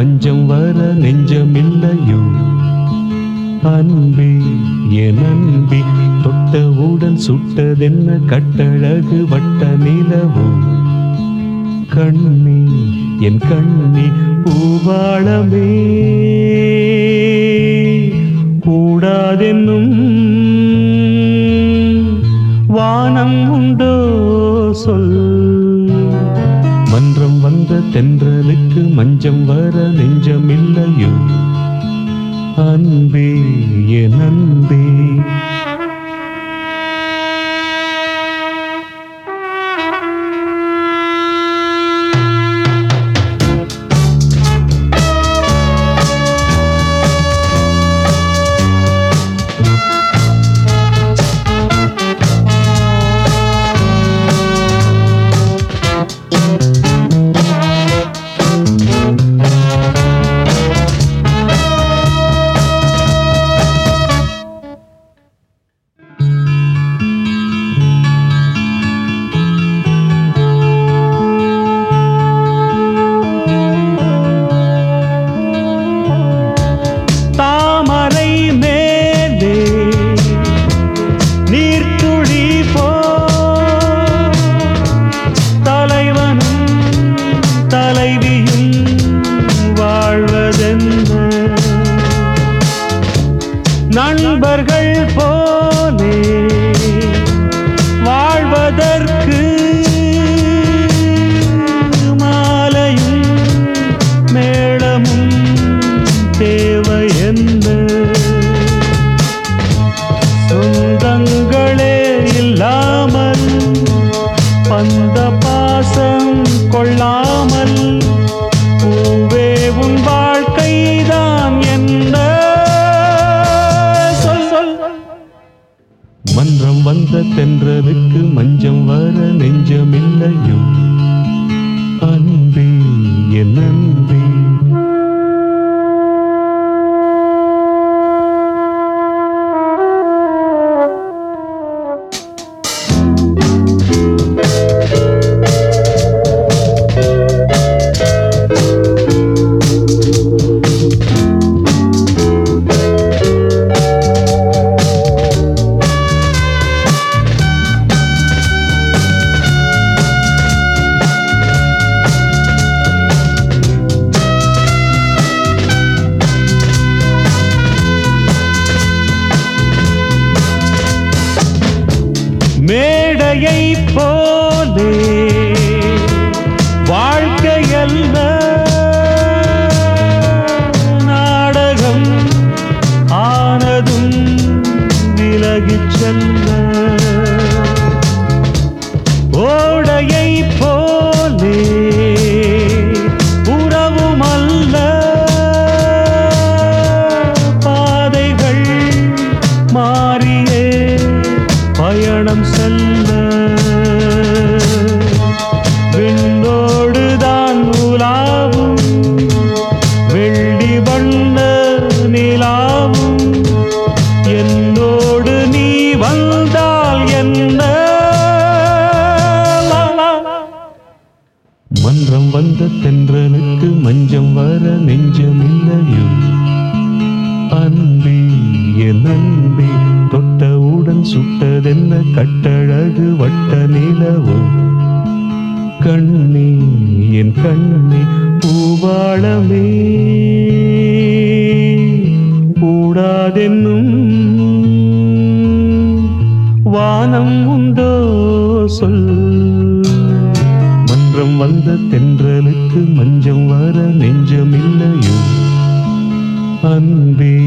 வஞ்சம் வர நெஞ்சமில்லையோ? அன்பே என் அன்பே தொட்டவுடன் சுட்டதென்ன கட்டழகு வட்ட நிலவோ? கண்ணே என் கண்ணே பூவாளமே. கூடாதென்னும் வானம் உண்டோ? சொல். மன்றம் வந்த தென்ற தென்றலுக்கு மஞ்சம் வர நெஞ்சமில்லையோ? அன்பே என் அன்பே. நண்பர்கள் போலே. தென்றலுக்கு போலே. வாழ்க்கையல்ல நாடகம் ஆனதும் விலகிச் செல்ல. ஓடையை போலே உறவுமல்ல. பாதைகள் மாறியே பயணம் செல்ல. மன்றம் வந்த தென்றலுக்கு மஞ்சம் வர நெஞ்சமில்லையோ? அன்பே என் அன்பே தொட்டவுடன் சுட்டதென்ன கட்டழகு வட்ட நிலவோ? கண்ணே என் கண்ணே பூவாளமே கூடாதென்னும் வானம் உண்டோ? மன்றம் வந்த தென்றலுக்கு மஞ்சம் வர நெஞ்சமில்லையோ? அன்பே